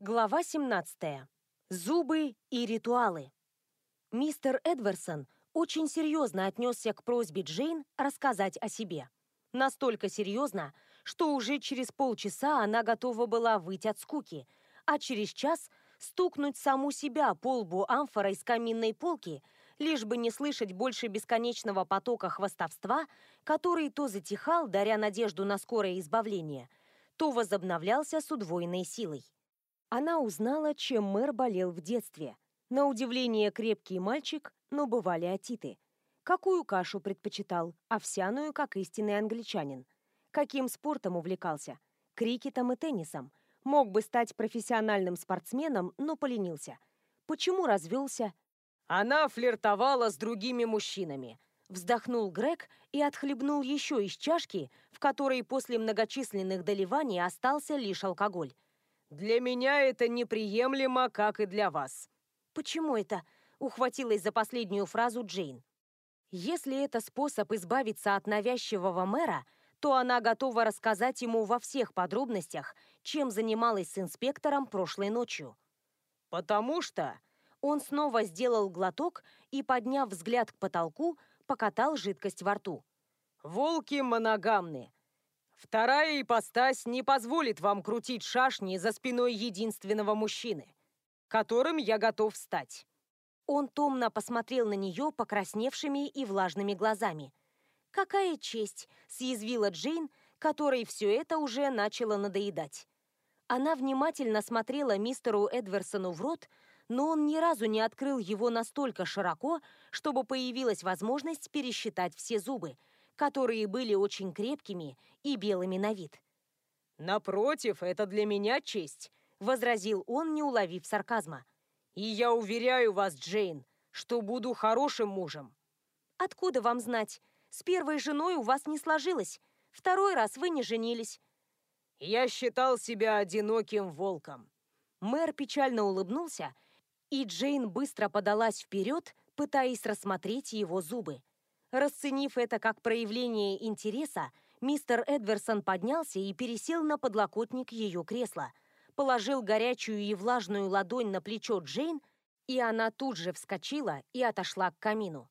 Глава 17. Зубы и ритуалы. Мистер Эдварсон очень серьезно отнесся к просьбе Джейн рассказать о себе. Настолько серьезно, что уже через полчаса она готова была выйти от скуки, а через час стукнуть саму себя по лбу амфорой с каминной полки, лишь бы не слышать больше бесконечного потока хвастовства, который то затихал, даря надежду на скорое избавление, то возобновлялся с удвоенной силой. Она узнала, чем мэр болел в детстве. На удивление крепкий мальчик, но бывали отиты. Какую кашу предпочитал? Овсяную, как истинный англичанин. Каким спортом увлекался? Крикетом и теннисом. Мог бы стать профессиональным спортсменом, но поленился. Почему развелся? Она флиртовала с другими мужчинами. Вздохнул Грег и отхлебнул еще из чашки, в которой после многочисленных доливаний остался лишь алкоголь. Для меня это неприемлемо, как и для вас. Почему это? Ухватилась за последнюю фразу Джейн. Если это способ избавиться от навязчивого мэра, то она готова рассказать ему во всех подробностях, чем занималась с инспектором прошлой ночью. Потому что... Он снова сделал глоток и, подняв взгляд к потолку, покатал жидкость во рту. «Волки моногамны. Вторая ипостась не позволит вам крутить шашни за спиной единственного мужчины, которым я готов стать. Он томно посмотрел на нее покрасневшими и влажными глазами. «Какая честь!» – съязвила Джейн, которой все это уже начало надоедать. Она внимательно смотрела мистеру Эдверсону в рот, но он ни разу не открыл его настолько широко, чтобы появилась возможность пересчитать все зубы – которые были очень крепкими и белыми на вид. «Напротив, это для меня честь», — возразил он, не уловив сарказма. «И я уверяю вас, Джейн, что буду хорошим мужем». «Откуда вам знать? С первой женой у вас не сложилось. Второй раз вы не женились». «Я считал себя одиноким волком». Мэр печально улыбнулся, и Джейн быстро подалась вперед, пытаясь рассмотреть его зубы. Расценив это как проявление интереса, мистер Эдверсон поднялся и пересел на подлокотник ее кресла, положил горячую и влажную ладонь на плечо Джейн, и она тут же вскочила и отошла к камину.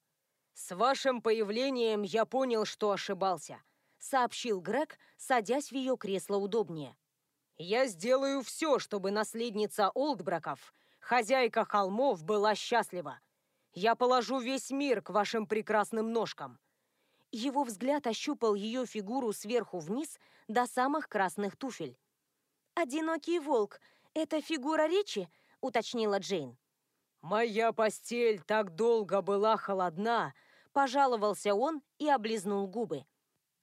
«С вашим появлением я понял, что ошибался», — сообщил Грег, садясь в ее кресло удобнее. «Я сделаю все, чтобы наследница Олдбраков, хозяйка холмов, была счастлива. Я положу весь мир к вашим прекрасным ножкам!» Его взгляд ощупал ее фигуру сверху вниз до самых красных туфель. «Одинокий волк — это фигура речи?» — уточнила Джейн. «Моя постель так долго была холодна!» — пожаловался он и облизнул губы.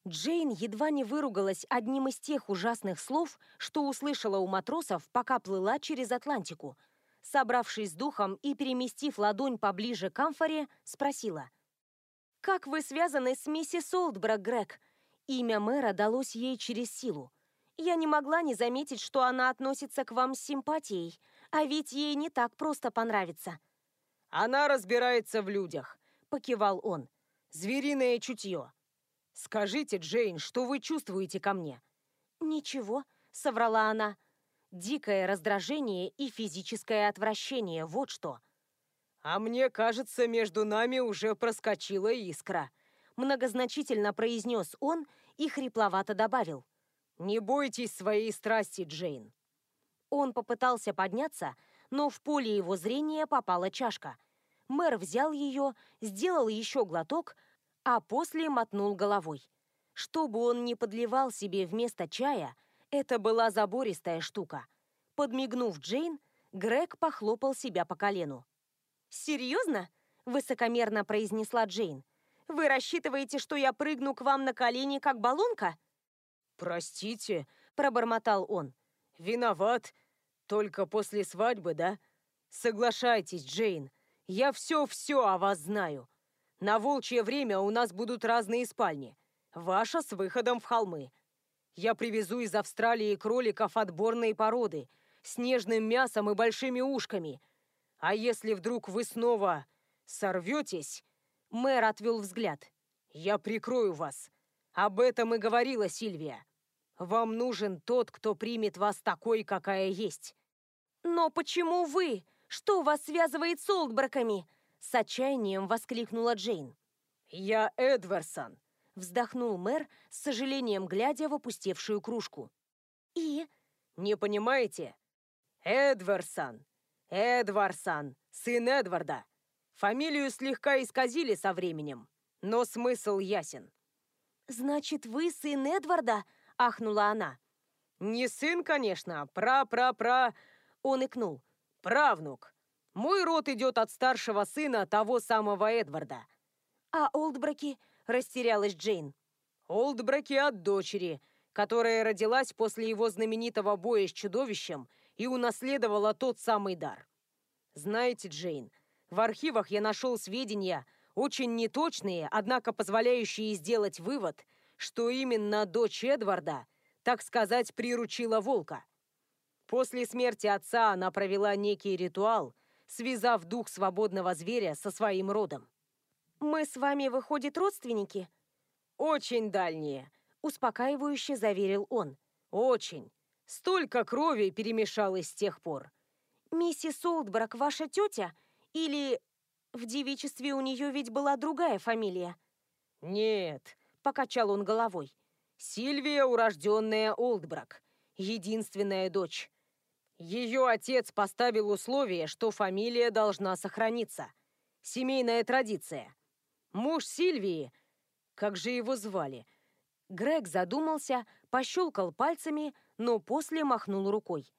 Джейн едва не выругалась одним из тех ужасных слов, что услышала у матросов, пока плыла через Атлантику — собравшись с духом и переместив ладонь поближе к амфоре, спросила. «Как вы связаны с миссис Олдбрак, Грег?» Имя мэра далось ей через силу. Я не могла не заметить, что она относится к вам с симпатией, а ведь ей не так просто понравится. «Она разбирается в людях», — покивал он. «Звериное чутье. Скажите, Джейн, что вы чувствуете ко мне?» «Ничего», — соврала она. Дикое раздражение и физическое отвращение, вот что. «А мне кажется, между нами уже проскочила искра», многозначительно произнес он и хрипловато добавил. «Не бойтесь своей страсти, Джейн». Он попытался подняться, но в поле его зрения попала чашка. Мэр взял ее, сделал еще глоток, а после мотнул головой. Чтобы он не подливал себе вместо чая, это была забористая штука. Подмигнув Джейн, Грег похлопал себя по колену. «Серьезно?» – высокомерно произнесла Джейн. «Вы рассчитываете, что я прыгну к вам на колени, как баллонка?» «Простите», – пробормотал он. «Виноват. Только после свадьбы, да? Соглашайтесь, Джейн. Я все-все о вас знаю. На волчье время у нас будут разные спальни. Ваша с выходом в холмы. Я привезу из Австралии кроликов отборной породы, с нежным мясом и большими ушками. А если вдруг вы снова сорветесь...» Мэр отвел взгляд. «Я прикрою вас. Об этом и говорила Сильвия. Вам нужен тот, кто примет вас такой, какая есть». «Но почему вы? Что вас связывает с Олдбраками?» С отчаянием воскликнула Джейн. «Я Эдварсон», — вздохнул мэр, с сожалением глядя в опустевшую кружку. «И?» «Не понимаете? Эдварсон. Эдварсон, сын Эдварда. Фамилию слегка исказили со временем, но смысл ясен». «Значит, вы сын Эдварда?» — ахнула она. «Не сын, конечно, пра-пра-пра...» Он икнул. «Правнук. Мой род идет от старшего сына того самого Эдварда». «А Олдбраки?» — растерялась Джейн. «Олдбраки от дочери, которая родилась после его знаменитого боя с чудовищем и унаследовала тот самый дар. Знаете, Джейн, в архивах я нашел сведения, очень неточные, однако позволяющие сделать вывод, что именно дочь Эдварда, так сказать, приручила волка. После смерти отца она провела некий ритуал, связав дух свободного зверя со своим родом. «Мы с вами, выходит, родственники?» «Очень дальние», — успокаивающе заверил он. «Очень. Столько крови перемешалось с тех пор». «Миссис Олдбрак ваша тетя? Или в девичестве у нее ведь была другая фамилия?» «Нет», — покачал он головой. «Сильвия, урожденная Олдбрак, единственная дочь. Ее отец поставил условие, что фамилия должна сохраниться. Семейная традиция. Муж Сильвии, как же его звали?» Грег задумался, пощелкал пальцами, но после махнул рукой.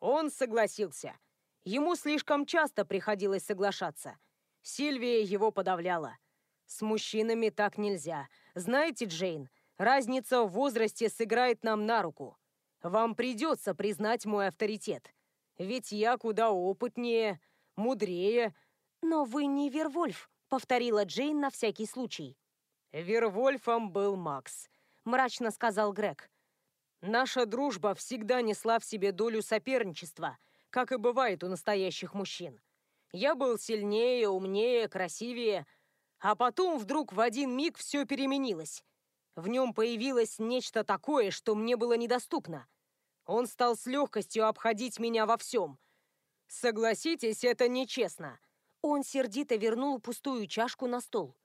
Он согласился. Ему слишком часто приходилось соглашаться. Сильвия его подавляла. С мужчинами так нельзя. Знаете, Джейн, разница в возрасте сыграет нам на руку. Вам придется признать мой авторитет. Ведь я куда опытнее, мудрее. Но вы не Вервольф, повторила Джейн на всякий случай. Вервольфом был Макс, мрачно сказал Грег. Наша дружба всегда несла в себе долю соперничества, как и бывает у настоящих мужчин. Я был сильнее, умнее, красивее, а потом вдруг в один миг все переменилось. В нем появилось нечто такое, что мне было недоступно. Он стал с легкостью обходить меня во всем. Согласитесь, это нечестно. Он сердито вернул пустую чашку на стол.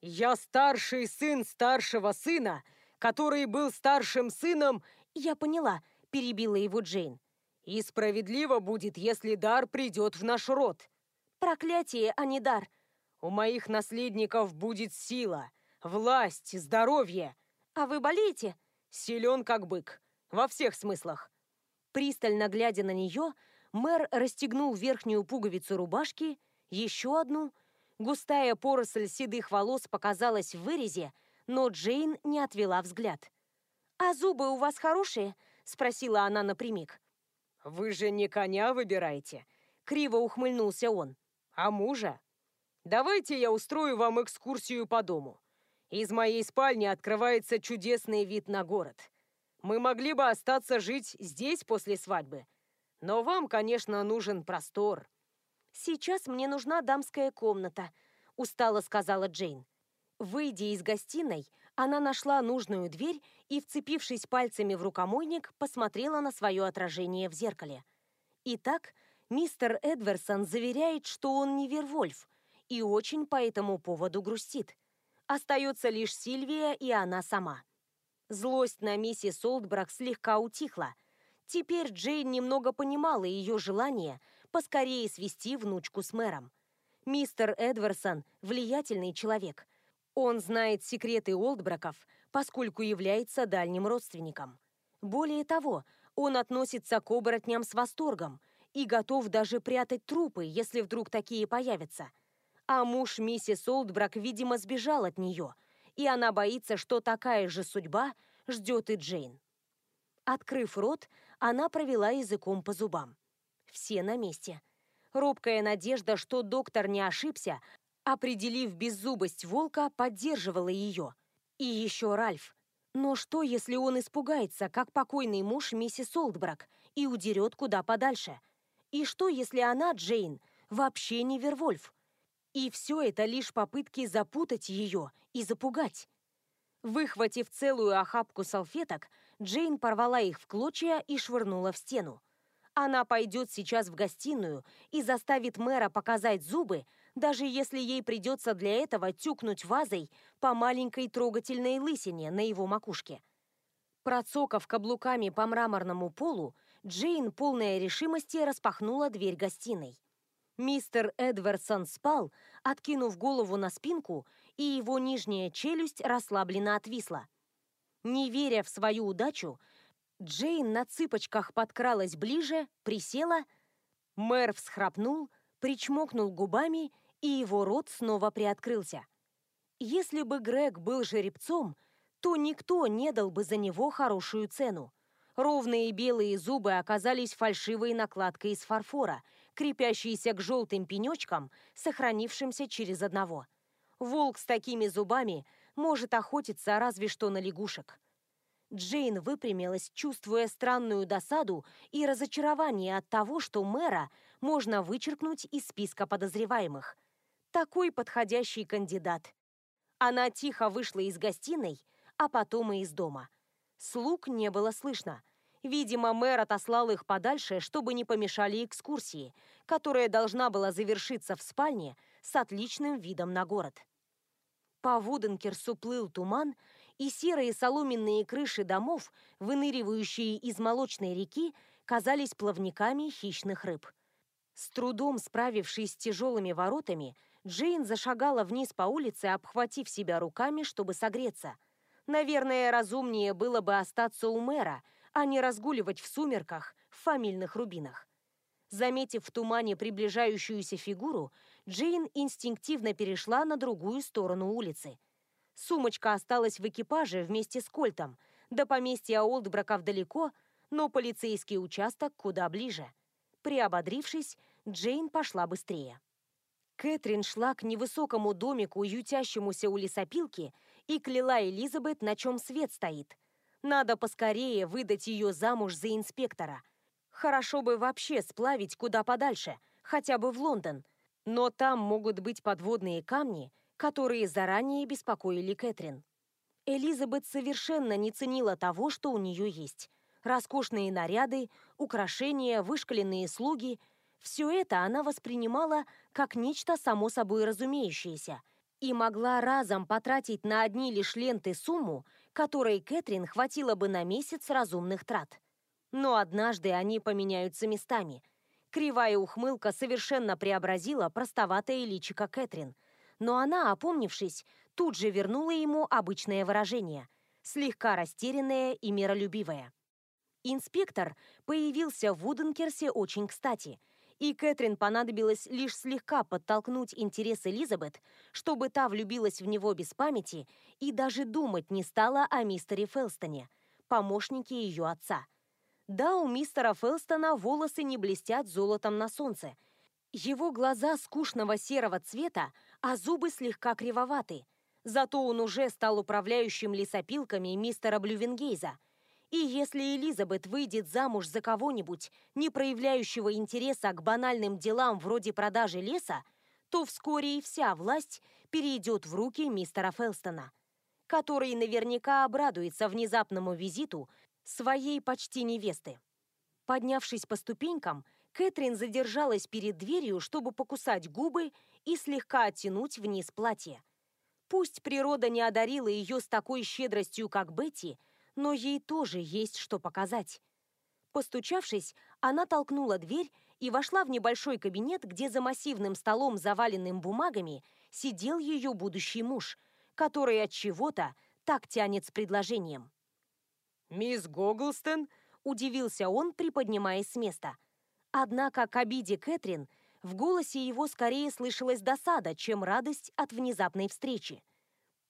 Я старший сын старшего сына, который был старшим сыном... Я поняла, перебила его Джейн. И справедливо будет, если дар придет в наш род. Проклятие, а не дар. У моих наследников будет сила, власть, здоровье. А вы болеете? Силен как бык. Во всех смыслах. Пристально глядя на нее, мэр расстегнул верхнюю пуговицу рубашки, еще одну. Густая поросль седых волос показалась в вырезе, но Джейн не отвела взгляд. «А зубы у вас хорошие?» — спросила она напрямик. «Вы же не коня выбираете?» — криво ухмыльнулся он. «А мужа? Давайте я устрою вам экскурсию по дому. Из моей спальни открывается чудесный вид на город. Мы могли бы остаться жить здесь после свадьбы, но вам, конечно, нужен простор». «Сейчас мне нужна дамская комната», — устало сказала Джейн. Выйдя из гостиной, она нашла нужную дверь и, вцепившись пальцами в рукомойник, посмотрела на свое отражение в зеркале. Итак, мистер Эдверсон заверяет, что он не Вервольф, и очень по этому поводу грустит. Остается лишь Сильвия и она сама. Злость на миссис Олдбрак слегка утихла. Теперь Джейн немного понимала ее желание поскорее свести внучку с мэром. Мистер Эдверсон – влиятельный человек – он знает секреты Олдбраков, поскольку является дальним родственником. Более того, он относится к оборотням с восторгом и готов даже прятать трупы, если вдруг такие появятся. А муж миссис Олдбрак, видимо, сбежал от нее, и она боится, что такая же судьба ждет и Джейн. Открыв рот, она провела языком по зубам. Все на месте. Робкая надежда, что доктор не ошибся, определив беззубость волка, поддерживала ее. И еще Ральф. Но что, если он испугается, как покойный муж миссис Олдбрак, и удерет куда подальше? И что, если она, Джейн, вообще не Вервольф? И все это лишь попытки запутать ее и запугать. Выхватив целую охапку салфеток, Джейн порвала их в клочья и швырнула в стену. Она пойдет сейчас в гостиную и заставит мэра показать зубы, даже если ей придется для этого тюкнуть вазой по маленькой трогательной лысине на его макушке. Процокав каблуками по мраморному полу, Джейн, полная решимости, распахнула дверь гостиной. Мистер Эдвардсон спал, откинув голову на спинку, и его нижняя челюсть расслабленно отвисла. Не веря в свою удачу, Джейн на цыпочках подкралась ближе, присела. Мэр всхрапнул, причмокнул губами, и его рот снова приоткрылся. Если бы Грег был жеребцом, то никто не дал бы за него хорошую цену. Ровные белые зубы оказались фальшивой накладкой из фарфора, крепящейся к желтым пенечкам, сохранившимся через одного. Волк с такими зубами может охотиться разве что на лягушек. Джейн выпрямилась, чувствуя странную досаду и разочарование от того, что мэра можно вычеркнуть из списка подозреваемых. Такой подходящий кандидат. Она тихо вышла из гостиной, а потом и из дома. Слуг не было слышно. Видимо, мэр отослал их подальше, чтобы не помешали экскурсии, которая должна была завершиться в спальне с отличным видом на город. По Вуденкерсу плыл туман, и серые соломенные крыши домов, выныривающие из молочной реки, казались плавниками хищных рыб. С трудом справившись с тяжелыми воротами, Джейн зашагала вниз по улице, обхватив себя руками, чтобы согреться. Наверное, разумнее было бы остаться у мэра, а не разгуливать в сумерках в фамильных рубинах. Заметив в тумане приближающуюся фигуру, Джейн инстинктивно перешла на другую сторону улицы – Сумочка осталась в экипаже вместе с Кольтом. До поместья Олдбраков далеко, но полицейский участок куда ближе. Приободрившись, Джейн пошла быстрее. Кэтрин шла к невысокому домику, ютящемуся у лесопилки, и кляла Элизабет, на чем свет стоит. Надо поскорее выдать ее замуж за инспектора. Хорошо бы вообще сплавить куда подальше, хотя бы в Лондон. Но там могут быть подводные камни – которые заранее беспокоили Кэтрин. Элизабет совершенно не ценила того, что у нее есть. Роскошные наряды, украшения, вышкаленные слуги – все это она воспринимала как нечто само собой разумеющееся и могла разом потратить на одни лишь ленты сумму, которой Кэтрин хватило бы на месяц разумных трат. Но однажды они поменяются местами. Кривая ухмылка совершенно преобразила простоватое личико Кэтрин – но она, опомнившись, тут же вернула ему обычное выражение, слегка растерянное и миролюбивое. Инспектор появился в Вуденкерсе очень кстати, и Кэтрин понадобилось лишь слегка подтолкнуть интерес Элизабет, чтобы та влюбилась в него без памяти и даже думать не стала о мистере Фелстоне, помощнике ее отца. Да, у мистера Фелстона волосы не блестят золотом на солнце. Его глаза скучного серого цвета а зубы слегка кривоваты. Зато он уже стал управляющим лесопилками мистера Блювенгейза. И если Элизабет выйдет замуж за кого-нибудь, не проявляющего интереса к банальным делам вроде продажи леса, то вскоре и вся власть перейдет в руки мистера Фелстона, который наверняка обрадуется внезапному визиту своей почти невесты. Поднявшись по ступенькам, Кэтрин задержалась перед дверью, чтобы покусать губы и слегка оттянуть вниз платье. Пусть природа не одарила ее с такой щедростью, как Бетти, но ей тоже есть что показать. Постучавшись, она толкнула дверь и вошла в небольшой кабинет, где за массивным столом, заваленным бумагами, сидел ее будущий муж, который от чего-то так тянет с предложением. «Мисс Гоглстон?» – удивился он, приподнимаясь с места – Однако к обиде Кэтрин в голосе его скорее слышалась досада, чем радость от внезапной встречи.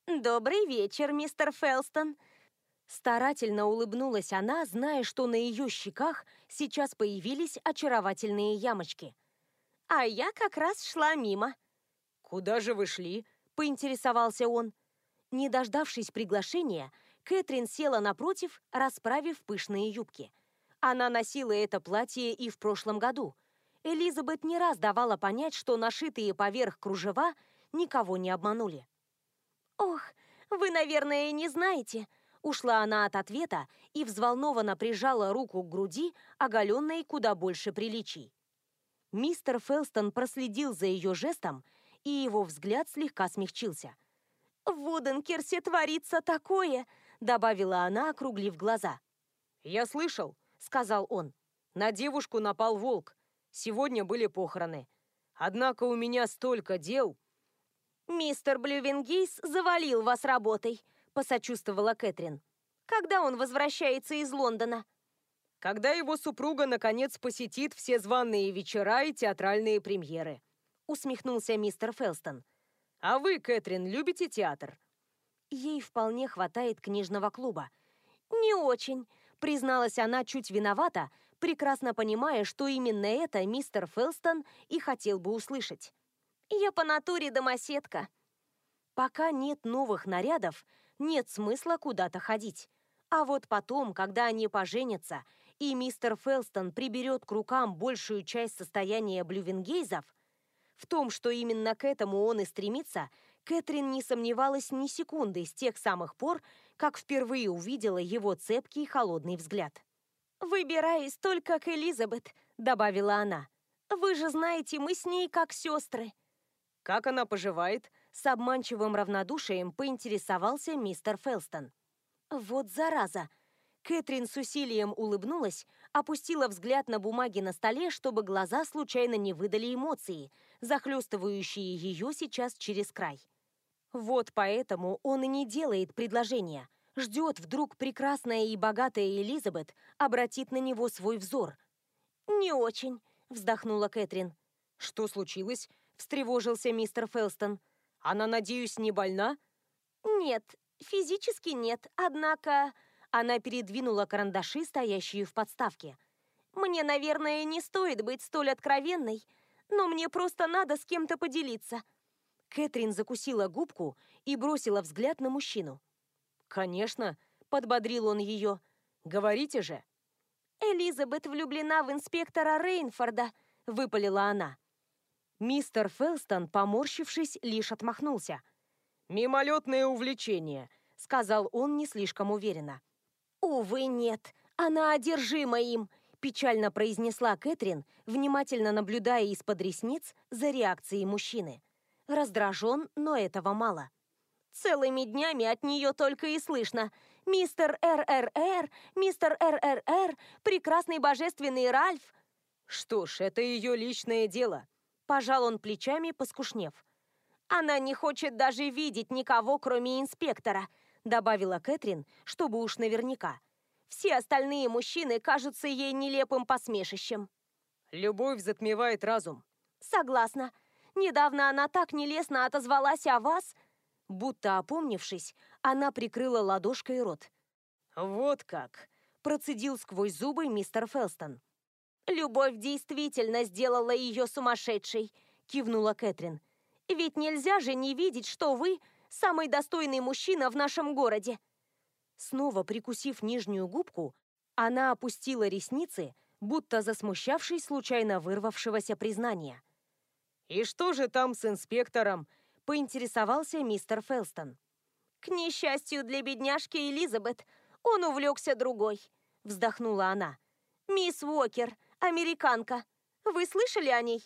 «Добрый вечер, мистер Фелстон!» Старательно улыбнулась она, зная, что на ее щеках сейчас появились очаровательные ямочки. «А я как раз шла мимо». «Куда же вы шли?» – поинтересовался он. Не дождавшись приглашения, Кэтрин села напротив, расправив пышные юбки – она носила это платье и в прошлом году. Элизабет не раз давала понять, что нашитые поверх кружева никого не обманули. «Ох, вы, наверное, не знаете. Ушла она от ответа и взволнованно прижала руку к груди, оголенной куда больше приличий. Мистер Фелстон проследил за ее жестом, и его взгляд слегка смягчился. «В Уденкерсе творится такое!» — добавила она, округлив глаза. «Я слышал», — сказал он. «На девушку напал волк. Сегодня были похороны. Однако у меня столько дел». «Мистер Блювенгейс завалил вас работой», — посочувствовала Кэтрин. «Когда он возвращается из Лондона?» «Когда его супруга, наконец, посетит все званые вечера и театральные премьеры», — усмехнулся мистер Фелстон. «А вы, Кэтрин, любите театр?» Ей вполне хватает книжного клуба. «Не очень», — призналась она чуть виновата, прекрасно понимая, что именно это мистер Фелстон и хотел бы услышать. Я по натуре домоседка. Пока нет новых нарядов, нет смысла куда-то ходить. А вот потом, когда они поженятся, и мистер Фелстон приберет к рукам большую часть состояния блювенгейзов, в том, что именно к этому он и стремится, Кэтрин не сомневалась ни секунды с тех самых пор, как впервые увидела его цепкий холодный взгляд. «Выбираюсь только к Элизабет», — добавила она. «Вы же знаете, мы с ней как сестры». «Как она поживает?» С обманчивым равнодушием поинтересовался мистер Фелстон. «Вот зараза!» Кэтрин с усилием улыбнулась, опустила взгляд на бумаги на столе, чтобы глаза случайно не выдали эмоции, захлестывающие ее сейчас через край. Вот поэтому он и не делает предложения. Ждет, вдруг прекрасная и богатая Элизабет обратит на него свой взор. «Не очень», — вздохнула Кэтрин. «Что случилось?» – встревожился мистер Фелстон. «Она, надеюсь, не больна?» «Нет, физически нет, однако...» Она передвинула карандаши, стоящие в подставке. «Мне, наверное, не стоит быть столь откровенной, но мне просто надо с кем-то поделиться». Кэтрин закусила губку и бросила взгляд на мужчину. «Конечно», — подбодрил он ее. «Говорите же». «Элизабет влюблена в инспектора Рейнфорда», — выпалила она. Мистер Фелстон, поморщившись, лишь отмахнулся. «Мимолетное увлечение», — сказал он не слишком уверенно. «Увы, нет. Она одержима им», — печально произнесла Кэтрин, внимательно наблюдая из-под ресниц за реакцией мужчины. Раздражен, но этого мало. Целыми днями от нее только и слышно. «Мистер РРР, мистер РРР, прекрасный божественный Ральф». Что ж, это ее личное дело. Пожал он плечами, поскушнев. «Она не хочет даже видеть никого, кроме инспектора», добавила Кэтрин, чтобы уж наверняка. «Все остальные мужчины кажутся ей нелепым посмешищем». «Любовь затмевает разум». «Согласна. Недавно она так нелестно отозвалась о вас». Будто опомнившись, она прикрыла ладошкой рот. «Вот как!» – процедил сквозь зубы мистер Фелстон. «Любовь действительно сделала ее сумасшедшей», — кивнула Кэтрин. «Ведь нельзя же не видеть, что вы самый достойный мужчина в нашем городе». Снова прикусив нижнюю губку, она опустила ресницы, будто засмущавшись случайно вырвавшегося признания. «И что же там с инспектором?» — поинтересовался мистер Фелстон. «К несчастью для бедняжки Элизабет, он увлекся другой», — вздохнула она. «Мисс Уокер, Американка. Вы слышали о ней?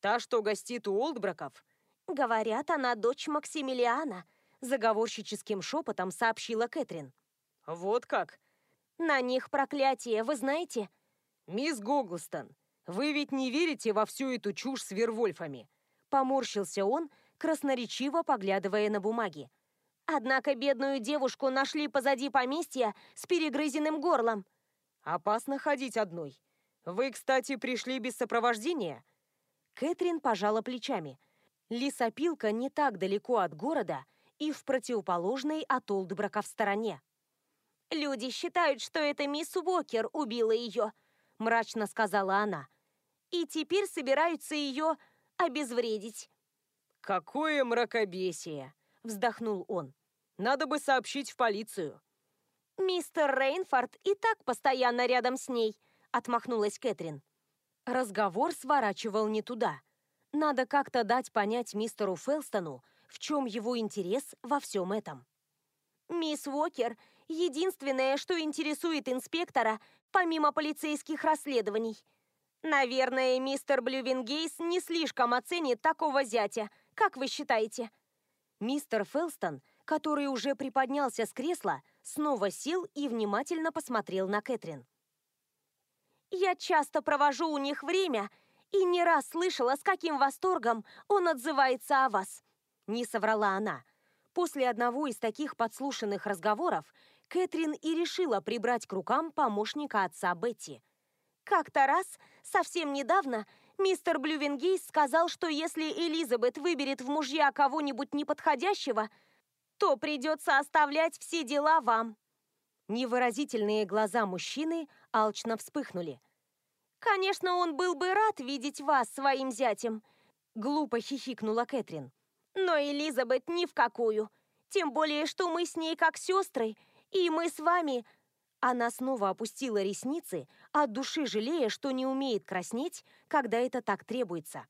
Та, что гостит у Олдбраков? Говорят, она дочь Максимилиана, заговорщическим шепотом сообщила Кэтрин. Вот как? На них проклятие, вы знаете? Мисс Гоглстон, вы ведь не верите во всю эту чушь с Вервольфами? Поморщился он, красноречиво поглядывая на бумаги. Однако бедную девушку нашли позади поместья с перегрызенным горлом. Опасно ходить одной. «Вы, кстати, пришли без сопровождения?» Кэтрин пожала плечами. Лесопилка не так далеко от города и в противоположной от Олдбрака в стороне. «Люди считают, что это мисс Уокер убила ее», — мрачно сказала она. «И теперь собираются ее обезвредить». «Какое мракобесие!» — вздохнул он. «Надо бы сообщить в полицию». «Мистер Рейнфорд и так постоянно рядом с ней», отмахнулась Кэтрин. Разговор сворачивал не туда. Надо как-то дать понять мистеру Фелстону, в чем его интерес во всем этом. «Мисс Уокер единственное, что интересует инспектора, помимо полицейских расследований. Наверное, мистер Блювенгейс не слишком оценит такого зятя, как вы считаете? Мистер Фелстон, который уже приподнялся с кресла, снова сел и внимательно посмотрел на Кэтрин. «Я часто провожу у них время и не раз слышала, с каким восторгом он отзывается о вас», — не соврала она. После одного из таких подслушанных разговоров Кэтрин и решила прибрать к рукам помощника отца Бетти. Как-то раз, совсем недавно, мистер Блювенгейс сказал, что если Элизабет выберет в мужья кого-нибудь неподходящего, то придется оставлять все дела вам. Невыразительные глаза мужчины алчно вспыхнули. «Конечно, он был бы рад видеть вас своим зятем», — глупо хихикнула Кэтрин. «Но Элизабет ни в какую. Тем более, что мы с ней как сестры, и мы с вами...» Она снова опустила ресницы, от души жалея, что не умеет краснеть, когда это так требуется.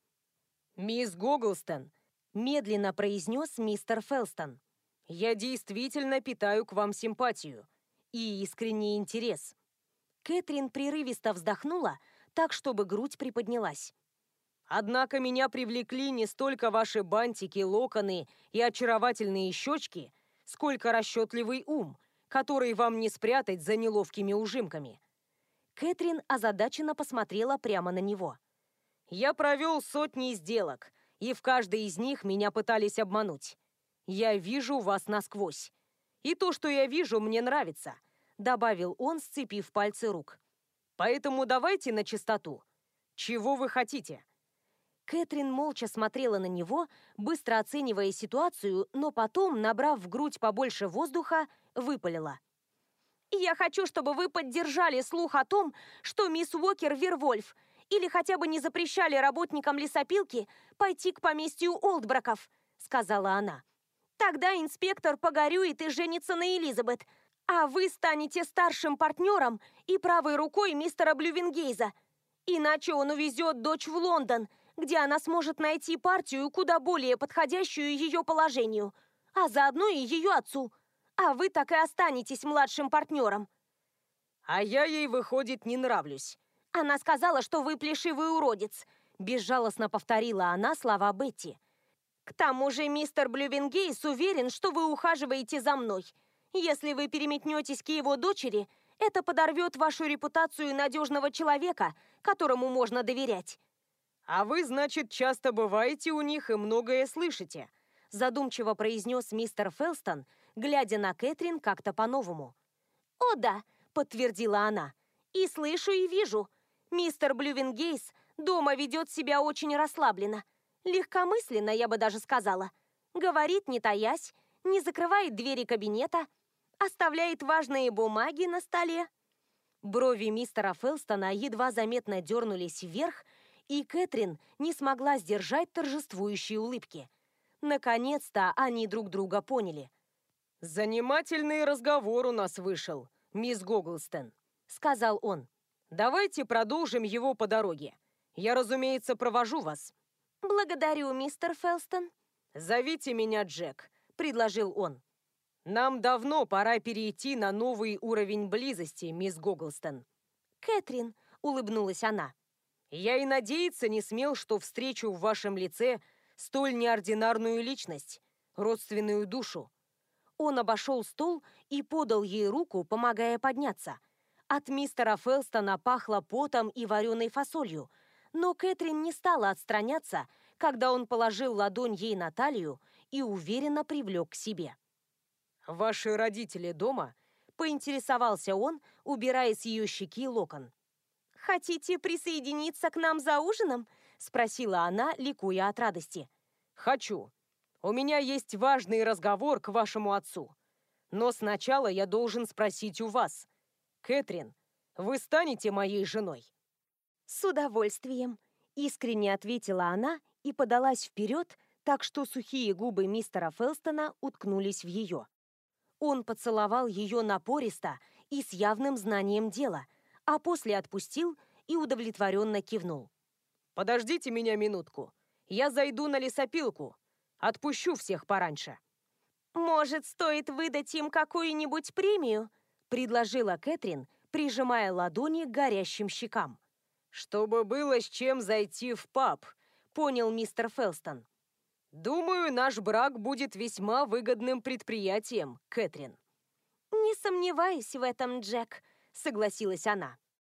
«Мисс Гоглстон», — медленно произнес мистер Фелстон, «я действительно питаю к вам симпатию и искренний интерес». Кэтрин прерывисто вздохнула, так, чтобы грудь приподнялась. Однако меня привлекли не столько ваши бантики, локоны и очаровательные щечки, сколько расчетливый ум, который вам не спрятать за неловкими ужимками. Кэтрин озадаченно посмотрела прямо на него. Я провел сотни сделок, и в каждой из них меня пытались обмануть. Я вижу вас насквозь. И то, что я вижу, мне нравится, добавил он, сцепив пальцы рук. Поэтому давайте на чистоту. Чего вы хотите? Кэтрин молча смотрела на него, быстро оценивая ситуацию, но потом, набрав в грудь побольше воздуха, выпалила. «Я хочу, чтобы вы поддержали слух о том, что мисс Уокер Вервольф, или хотя бы не запрещали работникам лесопилки пойти к поместью Олдбраков», — сказала она. «Тогда инспектор погорюет и женится на Элизабет, а вы станете старшим партнером и правой рукой мистера Блювенгейза. Иначе он увезет дочь в Лондон, где она сможет найти партию, куда более подходящую ее положению, а заодно и ее отцу. А вы так и останетесь младшим партнером. А я ей, выходит, не нравлюсь. Она сказала, что вы плешивый уродец. Безжалостно повторила она слова Бетти. К тому же мистер Блювенгейс уверен, что вы ухаживаете за мной. Если вы переметнетесь к его дочери, это подорвет вашу репутацию надежного человека, которому можно доверять. А вы, значит, часто бываете у них и многое слышите, задумчиво произнес мистер Фелстон, глядя на Кэтрин как-то по-новому. «О да», — подтвердила она, — «и слышу, и вижу. Мистер Блювенгейс дома ведет себя очень расслабленно. Легкомысленно, я бы даже сказала. Говорит, не таясь, не закрывает двери кабинета, оставляет важные бумаги на столе. Брови мистера Фелстона едва заметно дернулись вверх, и Кэтрин не смогла сдержать торжествующие улыбки. Наконец-то они друг друга поняли. «Занимательный разговор у нас вышел, мисс Гоглстон», — сказал он. «Давайте продолжим его по дороге. Я, разумеется, провожу вас». «Благодарю, мистер Фелстон». «Зовите меня Джек», — предложил он. Нам давно пора перейти на новый уровень близости, мисс Гоглстон. Кэтрин, улыбнулась она. Я и надеяться не смел, что встречу в вашем лице столь неординарную личность, родственную душу. Он обошел стол и подал ей руку, помогая подняться. От мистера Фелстона пахло потом и вареной фасолью, но Кэтрин не стала отстраняться, когда он положил ладонь ей на талию и уверенно привлек к себе. «Ваши родители дома?» – поинтересовался он, убирая с ее щеки локон. «Хотите присоединиться к нам за ужином?» – спросила она, ликуя от радости. «Хочу. У меня есть важный разговор к вашему отцу. Но сначала я должен спросить у вас. Кэтрин, вы станете моей женой?» «С удовольствием», – искренне ответила она и подалась вперед, так что сухие губы мистера Фелстона уткнулись в ее. Он поцеловал ее напористо и с явным знанием дела, а после отпустил и удовлетворенно кивнул. «Подождите меня минутку. Я зайду на лесопилку. Отпущу всех пораньше». «Может, стоит выдать им какую-нибудь премию?» — предложила Кэтрин, прижимая ладони к горящим щекам. «Чтобы было с чем зайти в паб», — понял мистер Фелстон. «Думаю, наш брак будет весьма выгодным предприятием, Кэтрин». «Не сомневаюсь в этом, Джек», — согласилась она.